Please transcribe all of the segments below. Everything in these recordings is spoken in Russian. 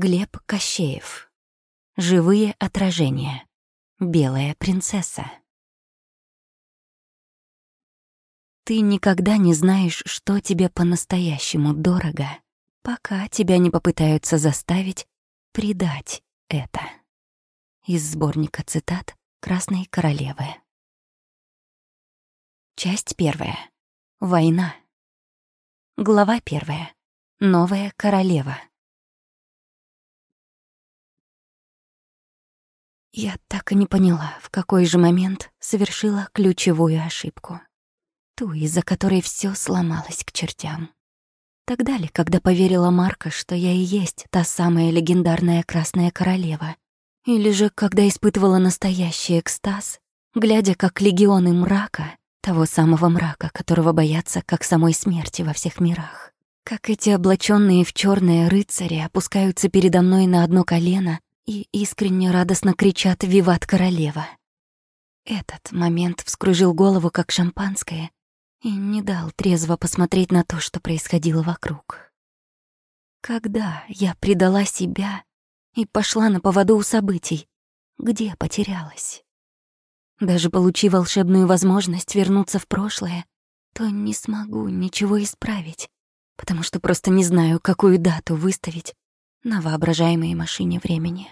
Глеб Кощеев. Живые отражения. Белая принцесса. Ты никогда не знаешь, что тебе по-настоящему дорого, пока тебя не попытаются заставить предать это. Из сборника цитат «Красной королевы». Часть первая. Война. Глава первая. Новая королева. Я так и не поняла, в какой же момент совершила ключевую ошибку. Ту, из-за которой все сломалось к чертям. Тогда ли, когда поверила Марка, что я и есть та самая легендарная Красная Королева? Или же, когда испытывала настоящий экстаз, глядя, как легионы мрака, того самого мрака, которого боятся как самой смерти во всех мирах, как эти облаченные в черные рыцари опускаются передо мной на одно колено и искренне радостно кричат «Виват королева!». Этот момент вскружил голову, как шампанское, и не дал трезво посмотреть на то, что происходило вокруг. Когда я предала себя и пошла на поводу у событий, где потерялась? Даже получив волшебную возможность вернуться в прошлое, то не смогу ничего исправить, потому что просто не знаю, какую дату выставить на воображаемой машине времени.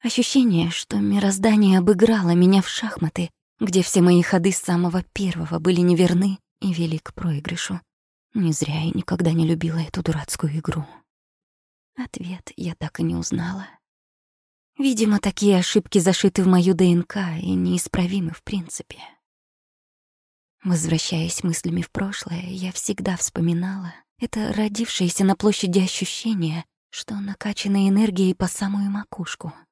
Ощущение, что мироздание обыграло меня в шахматы, где все мои ходы с самого первого были неверны и вели к проигрышу. Не зря я никогда не любила эту дурацкую игру. Ответ я так и не узнала. Видимо, такие ошибки зашиты в мою ДНК и неисправимы в принципе. Возвращаясь мыслями в прошлое, я всегда вспоминала это родившееся на площади ощущение, что накачано энергией по самую макушку —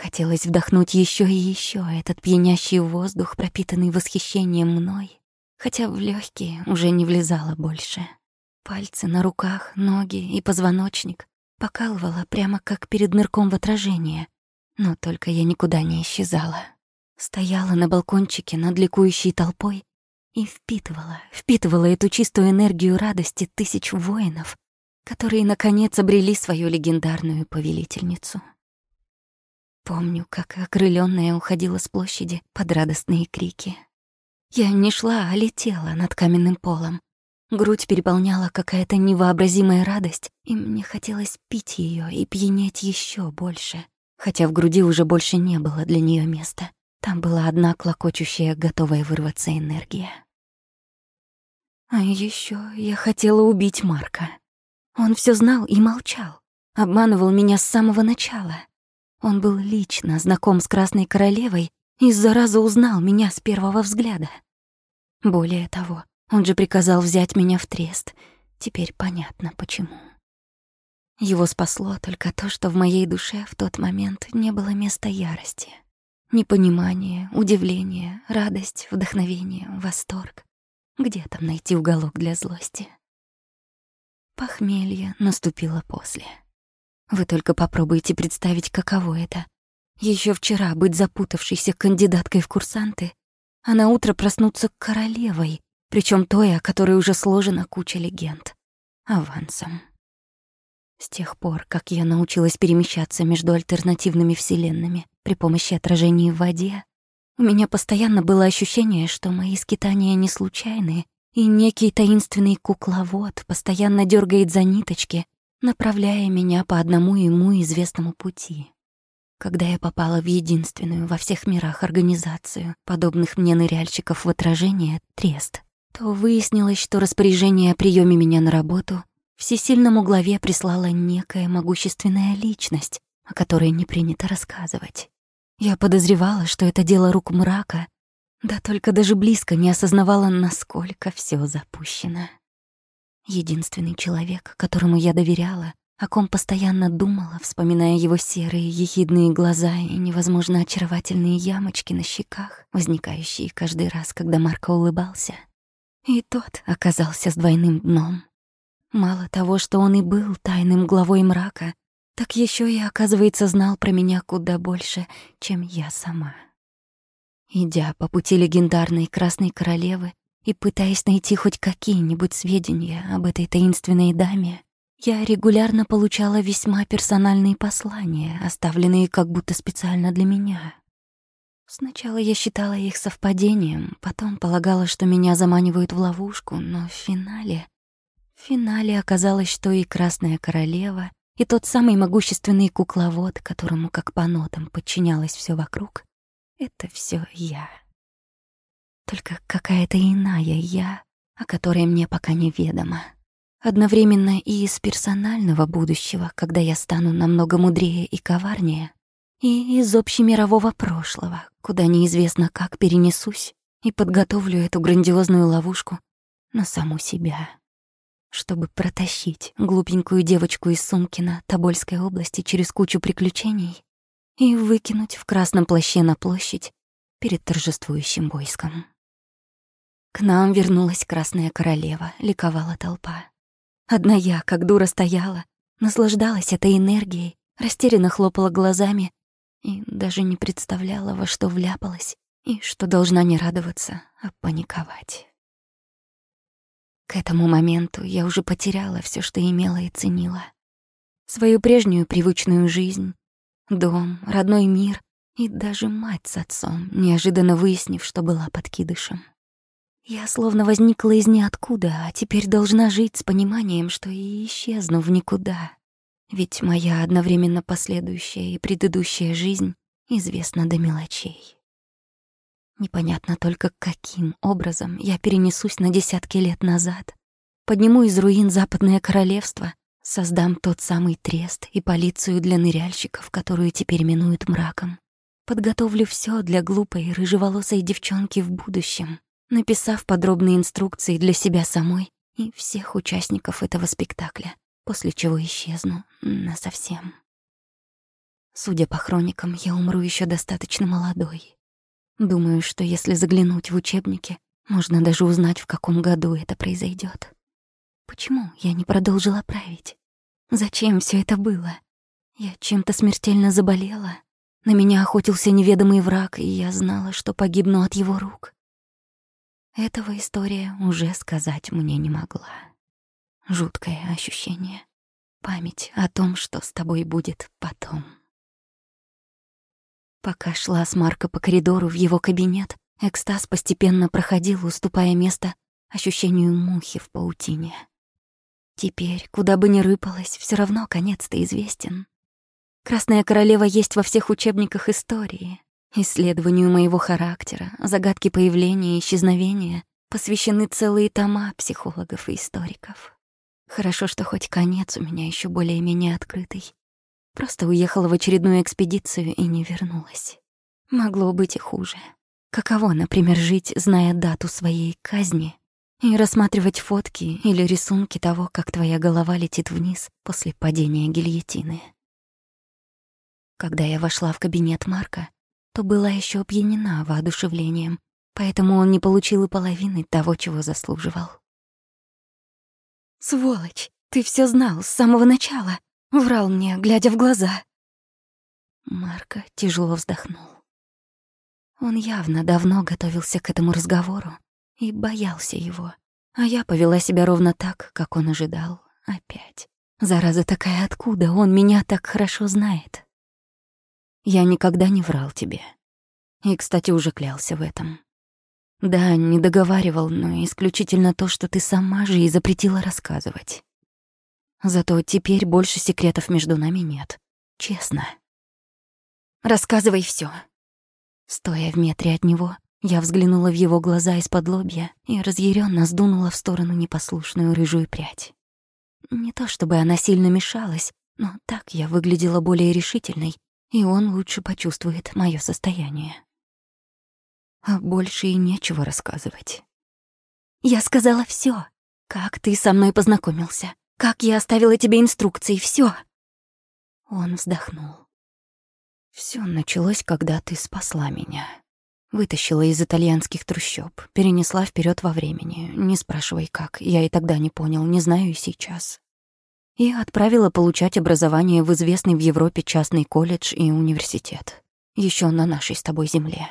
Хотелось вдохнуть еще и еще этот пьянящий воздух, пропитанный восхищением мной, хотя в легкие уже не влезало больше. Пальцы на руках, ноги и позвоночник покалывало прямо как перед нырком в отражение, но только я никуда не исчезала. Стояла на балкончике над ликующей толпой и впитывала, впитывала эту чистую энергию радости тысяч воинов, которые, наконец, обрели свою легендарную повелительницу. Помню, как окрылённая уходила с площади под радостные крики. Я не шла, а летела над каменным полом. Грудь переполняла какая-то невообразимая радость, и мне хотелось пить её и пьянеть ещё больше, хотя в груди уже больше не было для неё места. Там была одна клокочущая, готовая вырваться энергия. А ещё я хотела убить Марка. Он всё знал и молчал, обманывал меня с самого начала. Он был лично знаком с Красной Королевой и зараза узнал меня с первого взгляда. Более того, он же приказал взять меня в трест. Теперь понятно, почему. Его спасло только то, что в моей душе в тот момент не было места ярости. Непонимание, удивление, радость, вдохновение, восторг. Где там найти уголок для злости? Похмелье наступило после. Вы только попробуйте представить, каково это. Еще вчера быть запутавшейся кандидаткой в курсанты, а на утро проснуться королевой, причем той, о которой уже сложена куча легенд. Авансом. С тех пор, как я научилась перемещаться между альтернативными вселенными при помощи отражений в воде, у меня постоянно было ощущение, что мои скитания не случайны, и некий таинственный кукловод постоянно дергает за ниточки, направляя меня по одному ему известному пути. Когда я попала в единственную во всех мирах организацию, подобных мне ныряльщиков в отражение, Трест, то выяснилось, что распоряжение о приеме меня на работу всесильному главе прислала некая могущественная личность, о которой не принято рассказывать. Я подозревала, что это дело рук мрака, да только даже близко не осознавала, насколько все запущено. Единственный человек, которому я доверяла, о ком постоянно думала, вспоминая его серые ехидные глаза и невозможно очаровательные ямочки на щеках, возникающие каждый раз, когда Марко улыбался. И тот оказался с двойным дном. Мало того, что он и был тайным главой мрака, так еще и, оказывается, знал про меня куда больше, чем я сама. Идя по пути легендарной Красной Королевы, и, пытаясь найти хоть какие-нибудь сведения об этой таинственной даме, я регулярно получала весьма персональные послания, оставленные как будто специально для меня. Сначала я считала их совпадением, потом полагала, что меня заманивают в ловушку, но в финале... В финале оказалось, что и Красная Королева, и тот самый могущественный кукловод, которому как по нотам подчинялось все вокруг, это все я. Только какая-то иная я, о которой мне пока неведомо. Одновременно и из персонального будущего, когда я стану намного мудрее и коварнее, и из общемирового прошлого, куда неизвестно как перенесусь и подготовлю эту грандиозную ловушку на саму себя. Чтобы протащить глупенькую девочку из Сумкина Тобольской области через кучу приключений и выкинуть в красном плаще на площадь перед торжествующим войском. К нам вернулась Красная Королева, ликовала толпа. Одна я, как дура, стояла, наслаждалась этой энергией, растерянно хлопала глазами и даже не представляла, во что вляпалась и что должна не радоваться, а паниковать. К этому моменту я уже потеряла все, что имела и ценила. Свою прежнюю привычную жизнь, дом, родной мир и даже мать с отцом, неожиданно выяснив, что была подкидышем. Я словно возникла из ниоткуда, а теперь должна жить с пониманием, что и исчезну в никуда. Ведь моя одновременно последующая и предыдущая жизнь известна до мелочей. Непонятно только, каким образом я перенесусь на десятки лет назад, подниму из руин Западное Королевство, создам тот самый трест и полицию для ныряльщиков, которую теперь минуют мраком. Подготовлю все для глупой рыжеволосой девчонки в будущем, написав подробные инструкции для себя самой и всех участников этого спектакля, после чего исчезну насовсем. Судя по хроникам, я умру еще достаточно молодой. Думаю, что если заглянуть в учебники, можно даже узнать, в каком году это произойдет. Почему я не продолжила править? Зачем все это было? Я чем-то смертельно заболела. На меня охотился неведомый враг, и я знала, что погибну от его рук. Этого история уже сказать мне не могла. Жуткое ощущение. Память о том, что с тобой будет потом. Пока шла с Марко по коридору в его кабинет, экстаз постепенно проходил, уступая место ощущению мухи в паутине. Теперь, куда бы ни рыпалась, все равно конец-то известен. Красная королева есть во всех учебниках истории. Исследованию моего характера, загадки появления и исчезновения посвящены целые тома психологов и историков. Хорошо, что хоть конец у меня еще более-менее открытый. Просто уехала в очередную экспедицию и не вернулась. Могло быть и хуже. Каково, например, жить, зная дату своей казни, и рассматривать фотки или рисунки того, как твоя голова летит вниз после падения гильотины. Когда я вошла в кабинет Марка, то была еще опьянена воодушевлением, поэтому он не получил и половины того, чего заслуживал. «Сволочь, ты все знал с самого начала!» — врал мне, глядя в глаза. Марко тяжело вздохнул. Он явно давно готовился к этому разговору и боялся его, а я повела себя ровно так, как он ожидал. Опять. Зараза такая, откуда он меня так хорошо знает? Я никогда не врал тебе. И, кстати, уже клялся в этом. Да, не договаривал, но исключительно то, что ты сама же и запретила рассказывать. Зато теперь больше секретов между нами нет. Честно. Рассказывай все. Стоя в метре от него, я взглянула в его глаза из-под лобья и разъяренно сдунула в сторону непослушную рыжую прядь. Не то чтобы она сильно мешалась, но так я выглядела более решительной и он лучше почувствует мое состояние. А больше и нечего рассказывать. Я сказала все. Как ты со мной познакомился? Как я оставила тебе инструкции? Все. Он вздохнул. Все началось, когда ты спасла меня. Вытащила из итальянских трущоб, перенесла вперед во времени. Не спрашивай как, я и тогда не понял, не знаю и сейчас и отправила получать образование в известный в Европе частный колледж и университет. еще на нашей с тобой земле.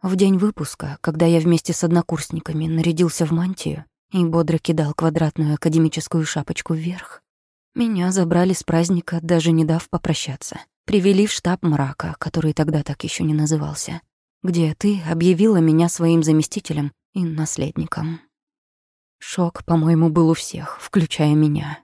В день выпуска, когда я вместе с однокурсниками нарядился в мантию и бодро кидал квадратную академическую шапочку вверх, Меня забрали с праздника, даже не дав попрощаться. Привели в штаб мрака, который тогда так еще не назывался, где ты объявила меня своим заместителем и наследником. Шок, по-моему, был у всех, включая меня.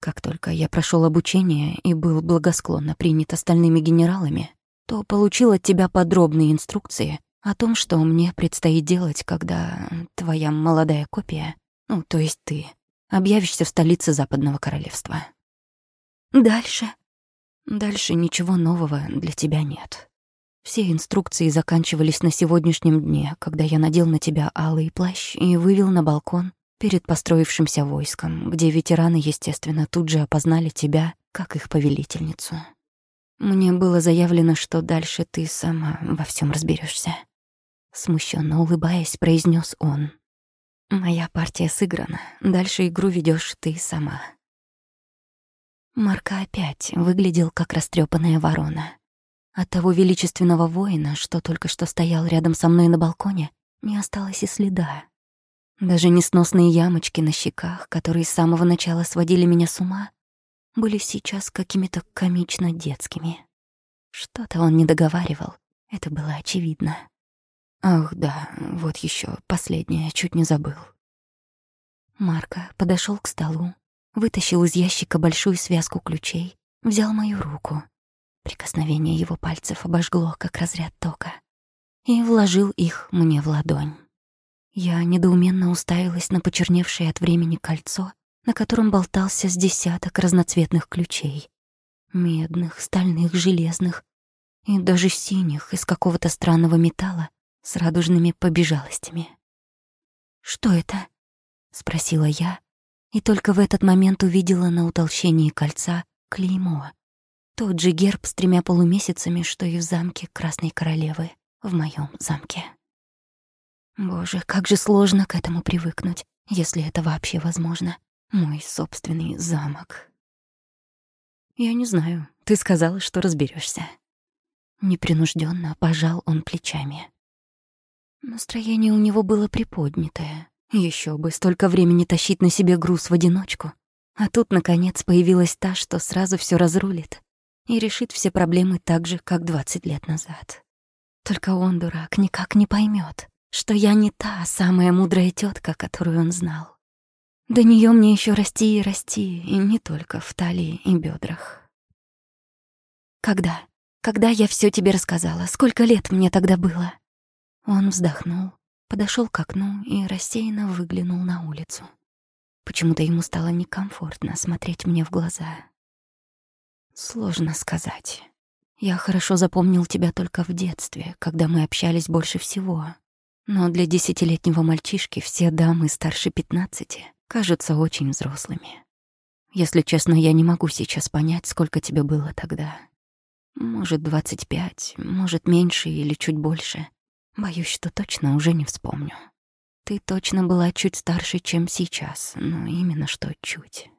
Как только я прошел обучение и был благосклонно принят остальными генералами, то получил от тебя подробные инструкции о том, что мне предстоит делать, когда твоя молодая копия, ну, то есть ты, объявишься в столице Западного Королевства. Дальше? Дальше ничего нового для тебя нет. Все инструкции заканчивались на сегодняшнем дне, когда я надел на тебя алый плащ и вывел на балкон перед построившимся войском, где ветераны, естественно, тут же опознали тебя как их повелительницу. Мне было заявлено, что дальше ты сама во всем разберешься. Смущенно улыбаясь, произнес он. Моя партия сыграна. Дальше игру ведешь ты сама. Марка опять выглядел как растрепанная ворона. От того величественного воина, что только что стоял рядом со мной на балконе, не осталось и следа. Даже несносные ямочки на щеках, которые с самого начала сводили меня с ума, были сейчас какими-то комично детскими. Что-то он не договаривал, это было очевидно. Ах, да, вот еще последнее, чуть не забыл. Марко подошел к столу, вытащил из ящика большую связку ключей, взял мою руку. Прикосновение его пальцев обожгло, как разряд тока, и вложил их мне в ладонь. Я недоуменно уставилась на почерневшее от времени кольцо, на котором болтался с десяток разноцветных ключей. Медных, стальных, железных и даже синих из какого-то странного металла, с радужными побежалостями. «Что это?» — спросила я, и только в этот момент увидела на утолщении кольца клеймо. Тот же герб с тремя полумесяцами, что и в замке Красной Королевы, в моем замке. Боже, как же сложно к этому привыкнуть, если это вообще возможно. Мой собственный замок. Я не знаю, ты сказала, что разберешься. Непринужденно пожал он плечами. Настроение у него было приподнятое. Еще бы, столько времени тащить на себе груз в одиночку. А тут, наконец, появилась та, что сразу все разрулит и решит все проблемы так же, как 20 лет назад. Только он, дурак, никак не поймет, что я не та самая мудрая тетка, которую он знал. До нее мне еще расти и расти, и не только в талии и бедрах. Когда? Когда я все тебе рассказала? Сколько лет мне тогда было? Он вздохнул, подошел к окну и рассеянно выглянул на улицу. Почему-то ему стало некомфортно смотреть мне в глаза. Сложно сказать. Я хорошо запомнил тебя только в детстве, когда мы общались больше всего. Но для десятилетнего мальчишки все дамы старше пятнадцати кажутся очень взрослыми. Если честно, я не могу сейчас понять, сколько тебе было тогда. Может, двадцать пять, может, меньше или чуть больше. Боюсь, что точно уже не вспомню. Ты точно была чуть старше, чем сейчас, но именно что чуть.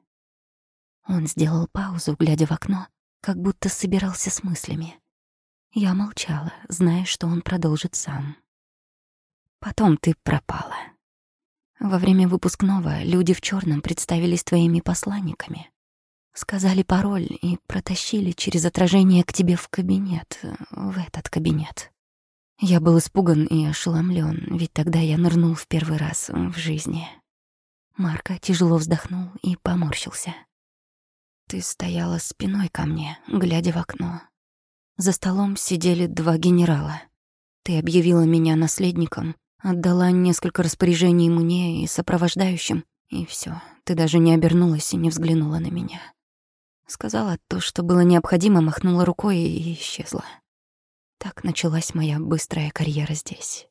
Он сделал паузу, глядя в окно, как будто собирался с мыслями. Я молчала, зная, что он продолжит сам. Потом ты пропала. Во время выпускного люди в черном представились твоими посланниками. Сказали пароль и протащили через отражение к тебе в кабинет, в этот кабинет. Я был испуган и ошеломлен, ведь тогда я нырнул в первый раз в жизни. Марка тяжело вздохнул и поморщился. Ты стояла спиной ко мне, глядя в окно. За столом сидели два генерала. Ты объявила меня наследником, отдала несколько распоряжений мне и сопровождающим, и все. Ты даже не обернулась и не взглянула на меня. Сказала то, что было необходимо, махнула рукой и исчезла. Так началась моя быстрая карьера здесь.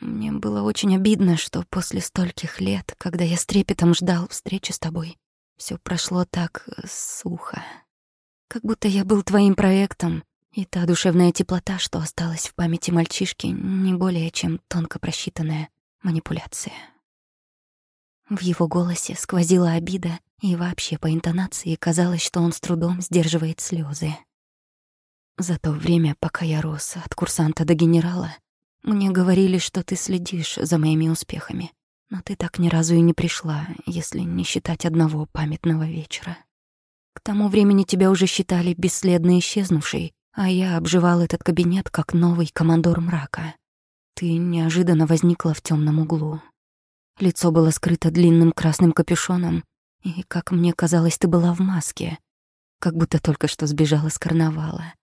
Мне было очень обидно, что после стольких лет, когда я с трепетом ждал встречи с тобой, все прошло так э, сухо. Как будто я был твоим проектом, и та душевная теплота, что осталась в памяти мальчишки, не более чем тонко просчитанная манипуляция. В его голосе сквозила обида, и вообще по интонации казалось, что он с трудом сдерживает слезы. За то время, пока я рос от курсанта до генерала, мне говорили, что ты следишь за моими успехами, но ты так ни разу и не пришла, если не считать одного памятного вечера. К тому времени тебя уже считали бесследно исчезнувшей, а я обживал этот кабинет как новый командор мрака. Ты неожиданно возникла в темном углу. Лицо было скрыто длинным красным капюшоном, и, как мне казалось, ты была в маске, как будто только что сбежала с карнавала.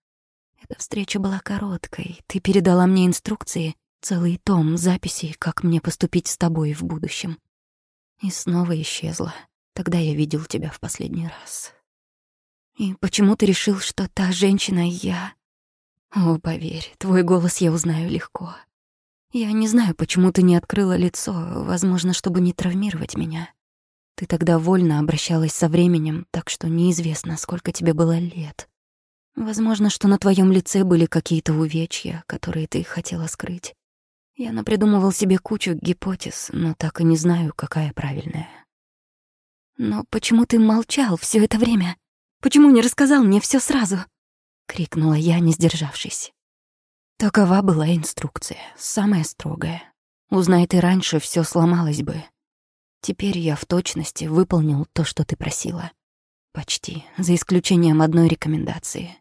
Эта встреча была короткой. Ты передала мне инструкции, целый том записей, как мне поступить с тобой в будущем. И снова исчезла. Тогда я видел тебя в последний раз. И почему ты решил, что та женщина я? О, поверь, твой голос я узнаю легко. Я не знаю, почему ты не открыла лицо, возможно, чтобы не травмировать меня. Ты тогда вольно обращалась со временем, так что неизвестно, сколько тебе было лет. Возможно, что на твоем лице были какие-то увечья, которые ты хотела скрыть. Я напридумывал себе кучу гипотез, но так и не знаю, какая правильная. Но почему ты молчал все это время? Почему не рассказал мне все сразу? крикнула я, не сдержавшись. Такова была инструкция, самая строгая. Узнай ты раньше, все сломалось бы. Теперь я в точности выполнил то, что ты просила. Почти, за исключением одной рекомендации.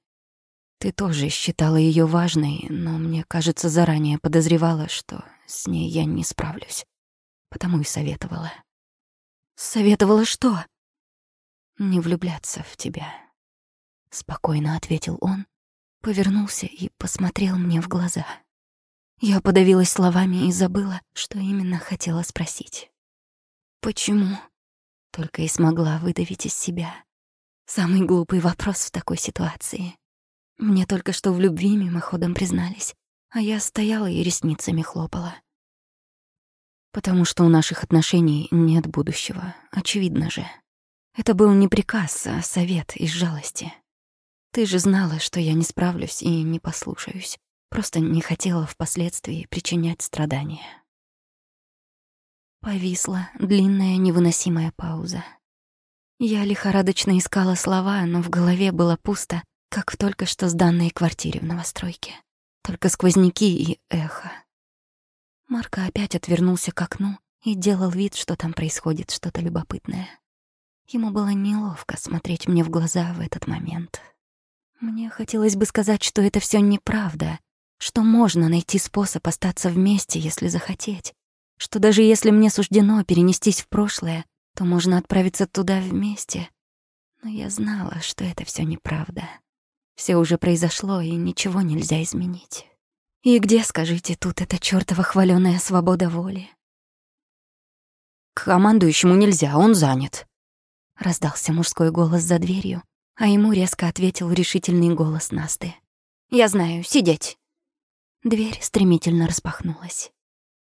Ты тоже считала ее важной, но мне, кажется, заранее подозревала, что с ней я не справлюсь. Потому и советовала. Советовала что? Не влюбляться в тебя. Спокойно ответил он, повернулся и посмотрел мне в глаза. Я подавилась словами и забыла, что именно хотела спросить. «Почему?» Только и смогла выдавить из себя. Самый глупый вопрос в такой ситуации. Мне только что в любви мимоходом признались, а я стояла и ресницами хлопала. Потому что у наших отношений нет будущего, очевидно же. Это был не приказ, а совет из жалости. Ты же знала, что я не справлюсь и не послушаюсь. Просто не хотела впоследствии причинять страдания. Повисла длинная невыносимая пауза. Я лихорадочно искала слова, но в голове было пусто, как в только что сданной квартире в новостройке. Только сквозняки и эхо. Марко опять отвернулся к окну и делал вид, что там происходит что-то любопытное. Ему было неловко смотреть мне в глаза в этот момент. Мне хотелось бы сказать, что это все неправда, что можно найти способ остаться вместе, если захотеть, что даже если мне суждено перенестись в прошлое, то можно отправиться туда вместе. Но я знала, что это все неправда. Все уже произошло, и ничего нельзя изменить. И где, скажите, тут эта чёртова хвалёная свобода воли? К командующему нельзя, он занят. Раздался мужской голос за дверью, а ему резко ответил решительный голос Насты. «Я знаю, сидеть!» Дверь стремительно распахнулась.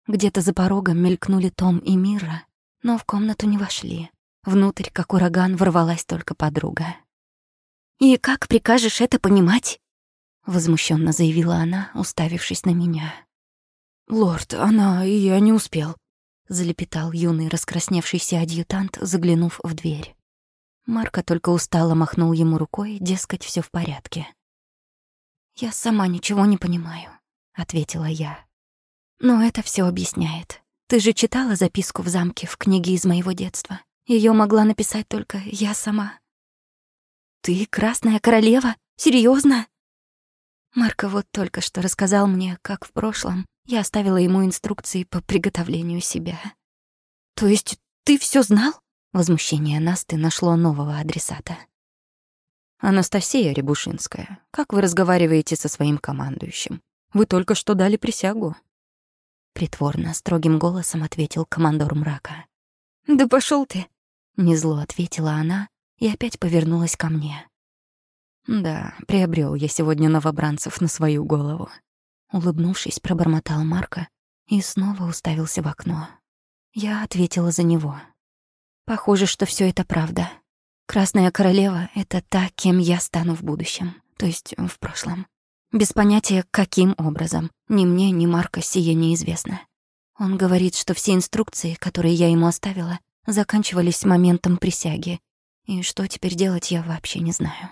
Где-то за порогом мелькнули Том и Мира, но в комнату не вошли. Внутрь, как ураган, ворвалась только подруга. «И как прикажешь это понимать?» — возмущенно заявила она, уставившись на меня. «Лорд, она... я не успел», — залепетал юный раскрасневшийся адъютант, заглянув в дверь. Марко только устало махнул ему рукой, дескать, все в порядке. «Я сама ничего не понимаю», — ответила я. «Но это все объясняет. Ты же читала записку в замке в книге из моего детства. Ее могла написать только я сама. «Ты Красная Королева? Серьезно? Марко вот только что рассказал мне, как в прошлом я оставила ему инструкции по приготовлению себя. «То есть ты все знал?» Возмущение Насты нашло нового адресата. «Анастасия Рябушинская, как вы разговариваете со своим командующим? Вы только что дали присягу». Притворно, строгим голосом ответил командор мрака. «Да пошел ты!» Незло ответила она, и опять повернулась ко мне. «Да, приобрел я сегодня новобранцев на свою голову». Улыбнувшись, пробормотал Марко и снова уставился в окно. Я ответила за него. «Похоже, что все это правда. Красная королева — это та, кем я стану в будущем, то есть в прошлом. Без понятия, каким образом. Ни мне, ни Марко сие неизвестно. Он говорит, что все инструкции, которые я ему оставила, заканчивались моментом присяги, и что теперь делать, я вообще не знаю.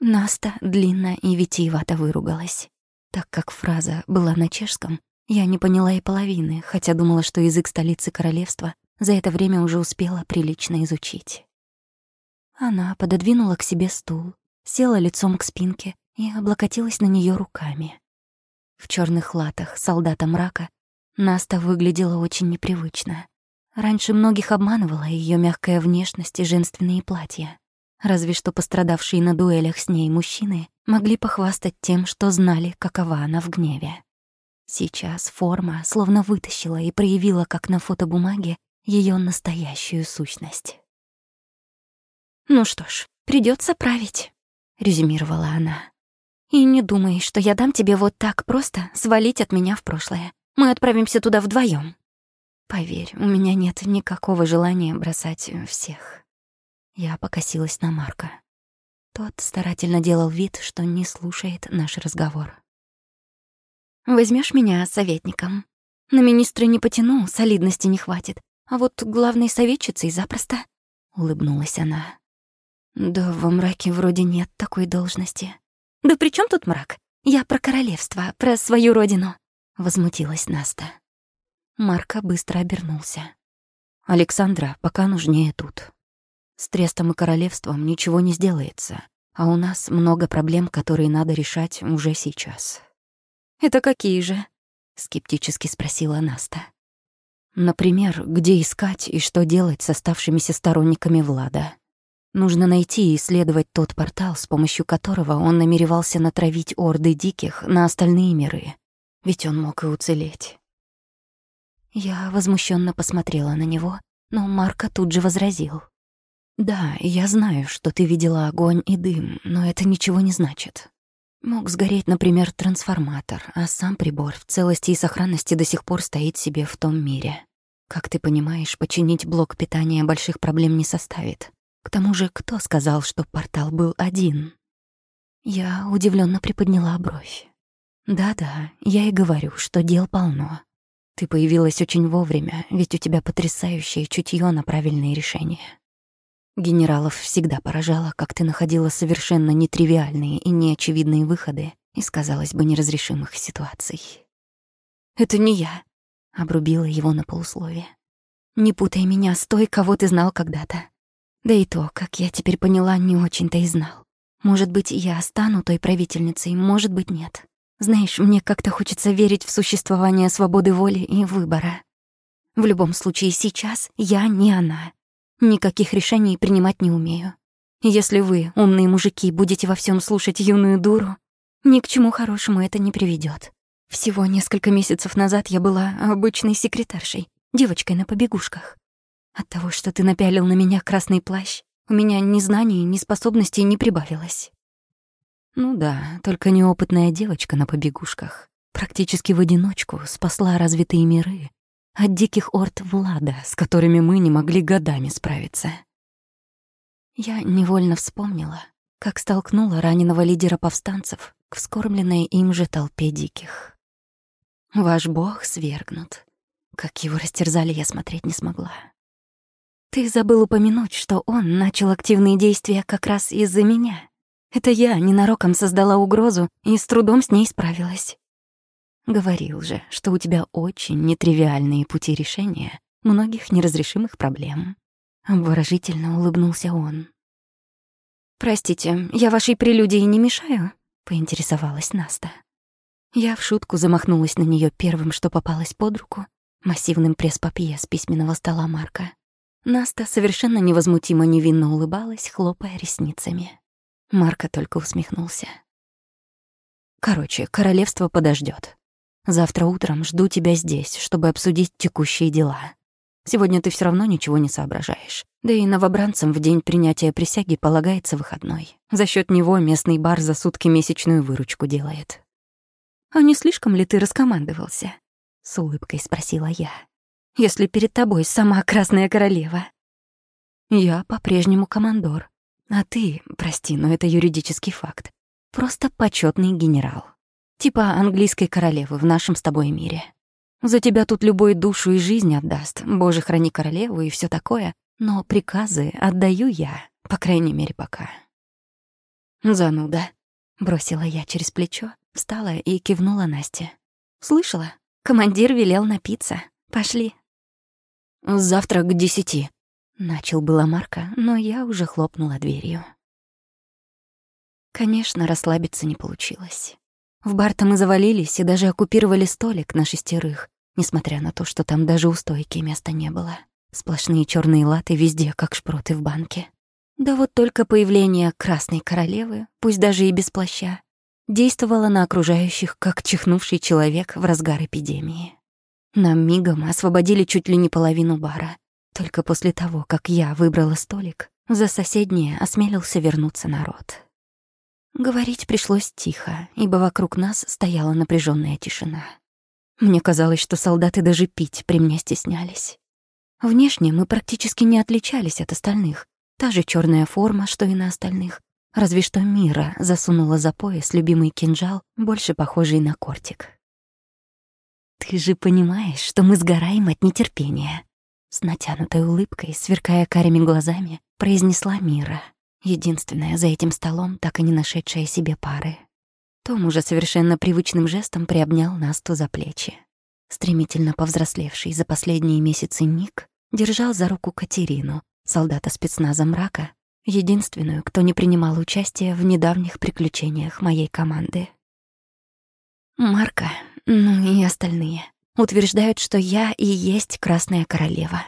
Наста длинно и витиевато выругалась. Так как фраза была на чешском, я не поняла и половины, хотя думала, что язык столицы королевства за это время уже успела прилично изучить. Она пододвинула к себе стул, села лицом к спинке и облокотилась на нее руками. В черных латах солдата мрака Наста выглядела очень непривычно. Раньше многих обманывала ее мягкая внешность и женственные платья. Разве что пострадавшие на дуэлях с ней мужчины могли похвастать тем, что знали, какова она в гневе. Сейчас форма словно вытащила и проявила, как на фотобумаге, ее настоящую сущность. «Ну что ж, придется править», — резюмировала она. «И не думай, что я дам тебе вот так просто свалить от меня в прошлое. Мы отправимся туда вдвоем. Поверь, у меня нет никакого желания бросать всех». Я покосилась на Марка. Тот старательно делал вид, что не слушает наш разговор. Возьмешь меня советником? На министра не потяну, солидности не хватит. А вот главной советчицей запросто», — улыбнулась она. «Да во мраке вроде нет такой должности». «Да при чем тут мрак? Я про королевство, про свою родину», — возмутилась Наста. Марка быстро обернулся. «Александра пока нужнее тут. С Трестом и королевством ничего не сделается, а у нас много проблем, которые надо решать уже сейчас». «Это какие же?» — скептически спросила Наста. «Например, где искать и что делать с оставшимися сторонниками Влада. Нужно найти и исследовать тот портал, с помощью которого он намеревался натравить орды диких на остальные миры. Ведь он мог и уцелеть». Я возмущенно посмотрела на него, но Марка тут же возразил. «Да, я знаю, что ты видела огонь и дым, но это ничего не значит. Мог сгореть, например, трансформатор, а сам прибор в целости и сохранности до сих пор стоит себе в том мире. Как ты понимаешь, починить блок питания больших проблем не составит. К тому же, кто сказал, что портал был один?» Я удивленно приподняла бровь. «Да-да, я и говорю, что дел полно. Ты появилась очень вовремя, ведь у тебя потрясающее чутье на правильные решения. Генералов всегда поражало, как ты находила совершенно нетривиальные и неочевидные выходы из, казалось бы, неразрешимых ситуаций. «Это не я», — обрубила его на полусловие. «Не путай меня с той, кого ты знал когда-то. Да и то, как я теперь поняла, не очень-то и знал. Может быть, я стану той правительницей, может быть, нет. Знаешь, мне как-то хочется верить в существование свободы воли и выбора. В любом случае, сейчас я не она. Никаких решений принимать не умею. Если вы, умные мужики, будете во всем слушать юную дуру, ни к чему хорошему это не приведет. Всего несколько месяцев назад я была обычной секретаршей, девочкой на побегушках. От того, что ты напялил на меня красный плащ, у меня ни знаний, ни способностей не прибавилось. Ну да, только неопытная девочка на побегушках практически в одиночку спасла развитые миры от диких орд Влада, с которыми мы не могли годами справиться. Я невольно вспомнила, как столкнула раненого лидера повстанцев к вскормленной им же толпе диких. Ваш бог свергнут. Как его растерзали, я смотреть не смогла. Ты забыл упомянуть, что он начал активные действия как раз из-за меня. Это я ненароком создала угрозу и с трудом с ней справилась. Говорил же, что у тебя очень нетривиальные пути решения многих неразрешимых проблем. Обворожительно улыбнулся он. «Простите, я вашей прелюдии не мешаю?» — поинтересовалась Наста. Я в шутку замахнулась на нее первым, что попалось под руку, массивным пресс-папье с письменного стола Марка. Наста совершенно невозмутимо невинно улыбалась, хлопая ресницами. Марка только усмехнулся. Короче, королевство подождет. Завтра утром жду тебя здесь, чтобы обсудить текущие дела. Сегодня ты все равно ничего не соображаешь. Да и новобранцам в день принятия присяги полагается выходной. За счет него местный бар за сутки месячную выручку делает. «А не слишком ли ты раскомандовался?» — с улыбкой спросила я. «Если перед тобой сама Красная Королева». «Я по-прежнему командор», а ты, прости, но это юридический факт. Просто почетный генерал. Типа английской королевы в нашем с тобой мире. За тебя тут любой душу и жизнь отдаст, боже, храни королеву и все такое, но приказы отдаю я, по крайней мере, пока. Зануда. Бросила я через плечо, встала и кивнула Насте. Слышала? Командир велел напиться. Пошли. Завтра к десяти. Начал было Марка, но я уже хлопнула дверью. Конечно, расслабиться не получилось. В бар-то мы завалились и даже оккупировали столик на шестерых, несмотря на то, что там даже у стойки места не было. Сплошные черные латы везде, как шпроты в банке. Да вот только появление Красной Королевы, пусть даже и без плаща, действовало на окружающих, как чихнувший человек в разгар эпидемии. Нам мигом освободили чуть ли не половину бара. Только после того, как я выбрала столик, за соседнее осмелился вернуться народ. Говорить пришлось тихо, ибо вокруг нас стояла напряженная тишина. Мне казалось, что солдаты даже пить при мне стеснялись. Внешне мы практически не отличались от остальных. Та же черная форма, что и на остальных. Разве что Мира засунула за пояс любимый кинжал, больше похожий на кортик. «Ты же понимаешь, что мы сгораем от нетерпения», с натянутой улыбкой, сверкая карими глазами, произнесла Мира, единственная за этим столом, так и не нашедшая себе пары. Том уже совершенно привычным жестом приобнял Насту за плечи. Стремительно повзрослевший за последние месяцы Ник держал за руку Катерину, солдата спецназа мрака, единственную, кто не принимал участия в недавних приключениях моей команды. Марка, ну и остальные, утверждают, что я и есть Красная Королева.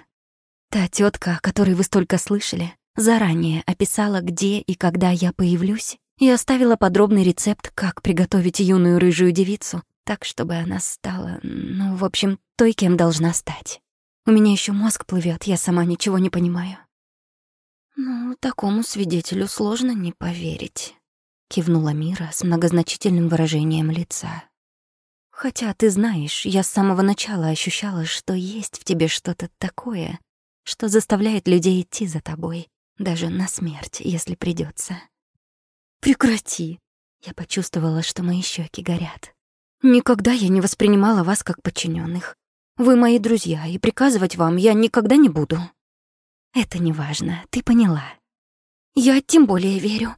Та тетка, о которой вы столько слышали, заранее описала, где и когда я появлюсь, и оставила подробный рецепт, как приготовить юную рыжую девицу так, чтобы она стала, ну, в общем, той, кем должна стать. У меня еще мозг плывет, я сама ничего не понимаю. Ну, такому свидетелю сложно не поверить, кивнула Мира с многозначительным выражением лица. Хотя ты знаешь, я с самого начала ощущала, что есть в тебе что-то такое, что заставляет людей идти за тобой, даже на смерть, если придется. Прекрати. Я почувствовала, что мои щеки горят. Никогда я не воспринимала вас как подчиненных. Вы мои друзья, и приказывать вам я никогда не буду. Это не важно, ты поняла. Я тем более верю.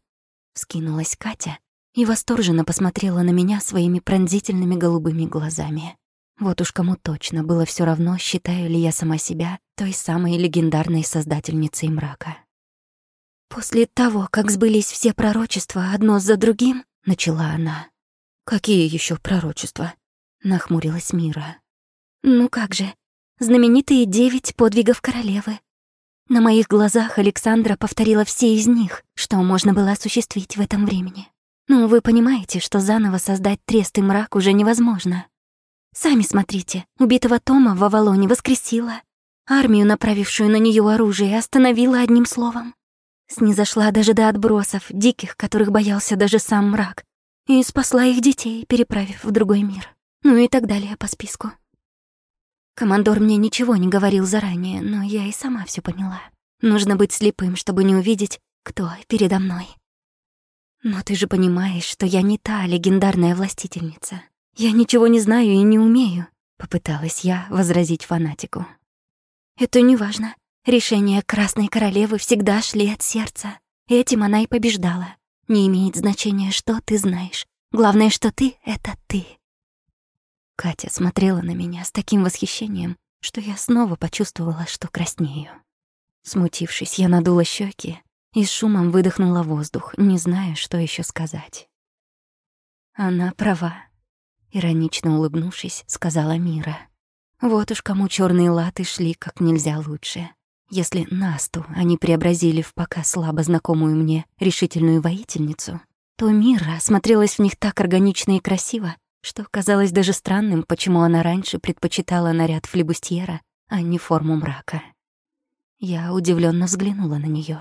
Скинулась Катя и восторженно посмотрела на меня своими пронзительными голубыми глазами. Вот уж кому точно было все равно, считаю ли я сама себя той самой легендарной создательницей мрака. После того, как сбылись все пророчества одно за другим, начала она, «Какие еще пророчества?» — нахмурилась Мира. «Ну как же, знаменитые девять подвигов королевы. На моих глазах Александра повторила все из них, что можно было осуществить в этом времени. Ну, вы понимаете, что заново создать трест и мрак уже невозможно. Сами смотрите, убитого Тома в Авалоне воскресила, армию, направившую на нее оружие, остановила одним словом. Снизошла даже до отбросов, диких, которых боялся даже сам мрак, и спасла их детей, переправив в другой мир. Ну и так далее по списку. Командор мне ничего не говорил заранее, но я и сама все поняла. Нужно быть слепым, чтобы не увидеть, кто передо мной. Но ты же понимаешь, что я не та легендарная властительница. Я ничего не знаю и не умею, попыталась я возразить фанатику. Это не важно. Решения Красной Королевы всегда шли от сердца. Этим она и побеждала. Не имеет значения, что ты знаешь. Главное, что ты — это ты. Катя смотрела на меня с таким восхищением, что я снова почувствовала, что краснею. Смутившись, я надула щеки и с шумом выдохнула воздух, не зная, что еще сказать. Она права, иронично улыбнувшись, сказала Мира. Вот уж кому черные латы шли как нельзя лучше. Если Насту они преобразили в пока слабо знакомую мне решительную воительницу, то Мира смотрелась в них так органично и красиво, что казалось даже странным, почему она раньше предпочитала наряд флебустьера, а не форму мрака. Я удивленно взглянула на нее.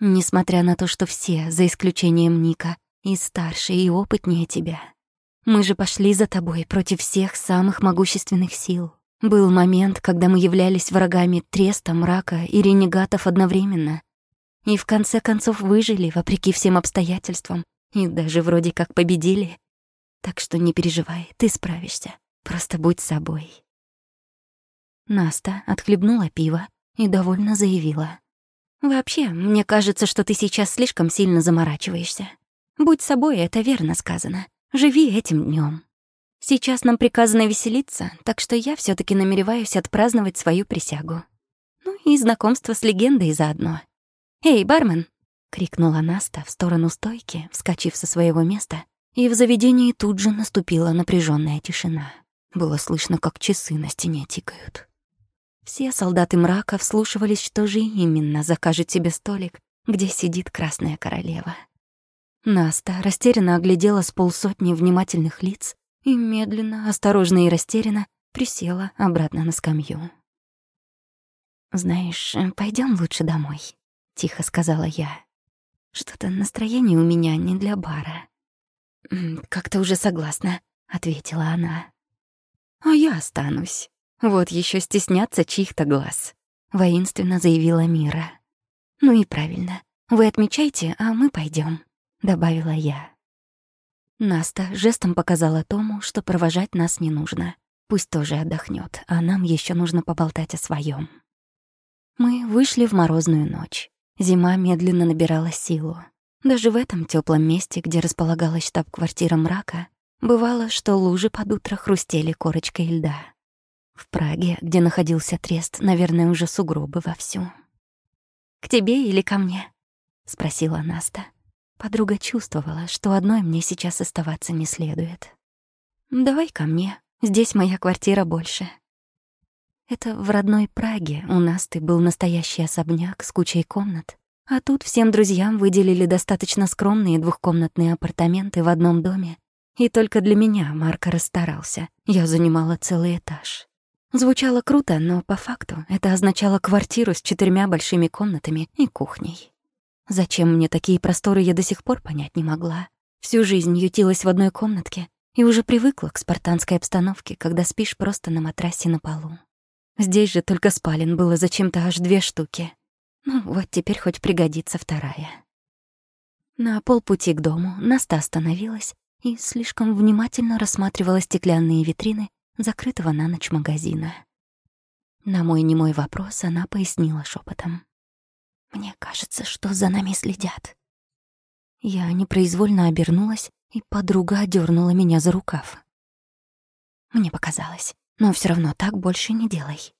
Несмотря на то, что все, за исключением Ника, и старше, и опытнее тебя, мы же пошли за тобой против всех самых могущественных сил. Был момент, когда мы являлись врагами Треста, Мрака и Ренегатов одновременно. И в конце концов выжили, вопреки всем обстоятельствам, и даже вроде как победили. Так что не переживай, ты справишься. Просто будь собой. Наста отхлебнула пиво и довольно заявила. «Вообще, мне кажется, что ты сейчас слишком сильно заморачиваешься. Будь собой, это верно сказано. Живи этим днем. Сейчас нам приказано веселиться, так что я все таки намереваюсь отпраздновать свою присягу. Ну и знакомство с легендой заодно. «Эй, бармен!» — крикнула Наста в сторону стойки, вскочив со своего места, и в заведении тут же наступила напряженная тишина. Было слышно, как часы на стене тикают. Все солдаты мрака вслушивались, что же именно закажет себе столик, где сидит Красная Королева. Наста растерянно оглядела с полсотни внимательных лиц и медленно, осторожно и растерянно присела обратно на скамью. «Знаешь, пойдем лучше домой», — тихо сказала я. «Что-то настроение у меня не для бара». «Как-то уже согласна», — ответила она. «А я останусь. Вот еще стесняться чьих-то глаз», — воинственно заявила Мира. «Ну и правильно. Вы отмечайте, а мы пойдем, добавила я. Наста жестом показала Тому, что провожать нас не нужно. Пусть тоже отдохнет, а нам еще нужно поболтать о своем. Мы вышли в морозную ночь. Зима медленно набирала силу. Даже в этом теплом месте, где располагалась штаб-квартира мрака, бывало, что лужи под утро хрустели корочкой льда. В Праге, где находился трест, наверное, уже сугробы вовсю. «К тебе или ко мне?» — спросила Наста. Подруга чувствовала, что одной мне сейчас оставаться не следует. «Давай ко мне, здесь моя квартира больше». Это в родной Праге у Насты был настоящий особняк с кучей комнат, а тут всем друзьям выделили достаточно скромные двухкомнатные апартаменты в одном доме, и только для меня Марко расстарался, я занимала целый этаж. Звучало круто, но по факту это означало квартиру с четырьмя большими комнатами и кухней. Зачем мне такие просторы, я до сих пор понять не могла. Всю жизнь ютилась в одной комнатке и уже привыкла к спартанской обстановке, когда спишь просто на матрасе на полу. Здесь же только спален было зачем-то аж две штуки. Ну, вот теперь хоть пригодится вторая. На полпути к дому Наста остановилась и слишком внимательно рассматривала стеклянные витрины закрытого на ночь магазина. На мой немой вопрос она пояснила шепотом: «Мне кажется, что за нами следят». Я непроизвольно обернулась, и подруга одернула меня за рукав. Мне показалось, но все равно так больше не делай.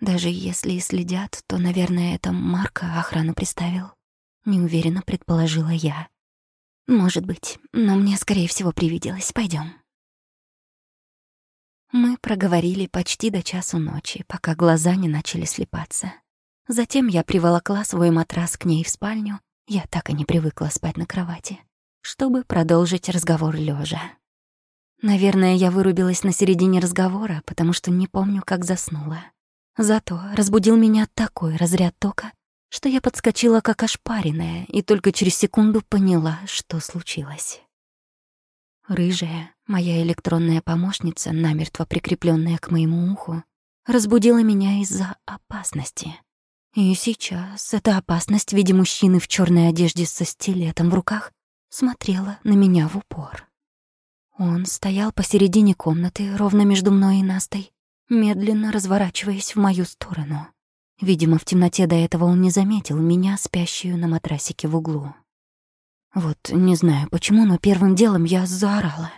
Даже если и следят, то, наверное, это Марка охрану приставил. Неуверенно предположила я. Может быть, но мне, скорее всего, привиделось. Пойдем. Мы проговорили почти до часу ночи, пока глаза не начали слепаться. Затем я приволокла свой матрас к ней в спальню, я так и не привыкла спать на кровати, чтобы продолжить разговор лежа. Наверное, я вырубилась на середине разговора, потому что не помню, как заснула. Зато разбудил меня такой разряд тока, что я подскочила как ошпаренная и только через секунду поняла, что случилось. Рыжая, моя электронная помощница, намертво прикрепленная к моему уху, разбудила меня из-за опасности. И сейчас эта опасность в виде мужчины в черной одежде со стилетом в руках смотрела на меня в упор. Он стоял посередине комнаты, ровно между мной и Настой, медленно разворачиваясь в мою сторону. Видимо, в темноте до этого он не заметил меня, спящую на матрасике в углу. Вот не знаю почему, но первым делом я заорала.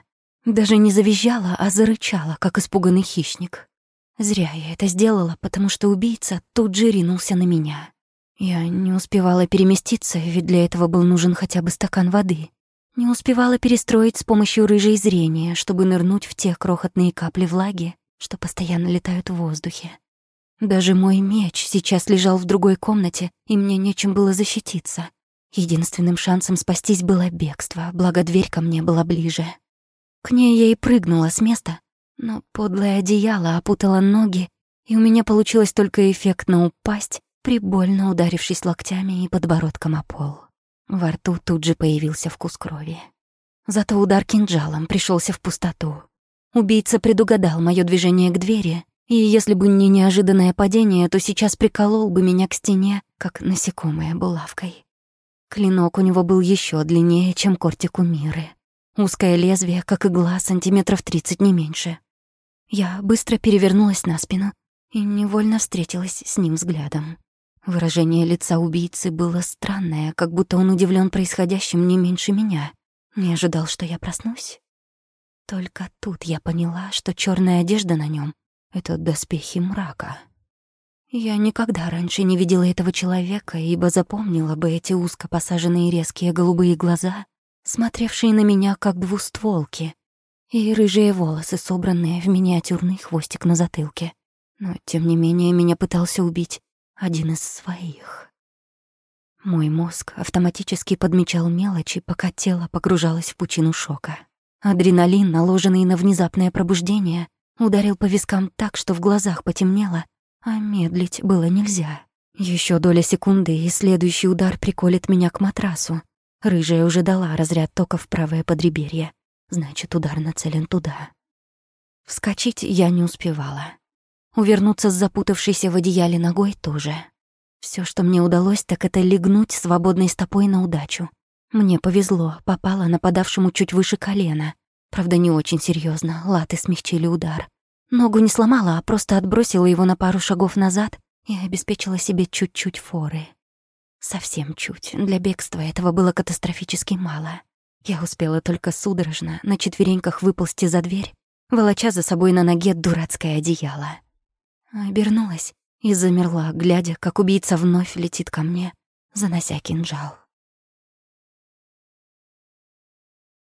Даже не завизжала, а зарычала, как испуганный хищник. Зря я это сделала, потому что убийца тут же ринулся на меня. Я не успевала переместиться, ведь для этого был нужен хотя бы стакан воды. Не успевала перестроить с помощью рыжей зрения, чтобы нырнуть в те крохотные капли влаги, что постоянно летают в воздухе. Даже мой меч сейчас лежал в другой комнате, и мне нечем было защититься. Единственным шансом спастись было бегство, благо дверь ко мне была ближе. К ней я и прыгнула с места, но подлое одеяло опутало ноги, и у меня получилось только эффектно упасть, прибольно ударившись локтями и подбородком о пол. Во рту тут же появился вкус крови. Зато удар кинжалом пришелся в пустоту. Убийца предугадал мое движение к двери, и если бы не неожиданное падение, то сейчас приколол бы меня к стене, как насекомое булавкой. Клинок у него был еще длиннее, чем кортик у Миры. Узкое лезвие, как игла, сантиметров тридцать не меньше. Я быстро перевернулась на спину и невольно встретилась с ним взглядом. Выражение лица убийцы было странное, как будто он удивлен происходящим не меньше меня. Не ожидал, что я проснусь. Только тут я поняла, что черная одежда на нем это доспехи мрака. Я никогда раньше не видела этого человека, ибо запомнила бы эти узко посаженные резкие голубые глаза, смотревшие на меня как двустволки, и рыжие волосы, собранные в миниатюрный хвостик на затылке. Но, тем не менее, меня пытался убить один из своих. Мой мозг автоматически подмечал мелочи, пока тело погружалось в пучину шока. Адреналин, наложенный на внезапное пробуждение, ударил по вискам так, что в глазах потемнело, а медлить было нельзя. Еще доля секунды, и следующий удар приколет меня к матрасу. Рыжая уже дала разряд тока в правое подреберье. Значит, удар нацелен туда. Вскочить я не успевала. Увернуться с запутавшейся в одеяле ногой тоже. Все, что мне удалось, так это легнуть свободной стопой на удачу. Мне повезло, попала нападавшему чуть выше колена. Правда, не очень серьезно. латы смягчили удар. Ногу не сломала, а просто отбросила его на пару шагов назад и обеспечила себе чуть-чуть форы. Совсем чуть. Для бегства этого было катастрофически мало. Я успела только судорожно на четвереньках выползти за дверь, волоча за собой на ноге дурацкое одеяло. Обернулась и замерла, глядя, как убийца вновь летит ко мне, занося кинжал.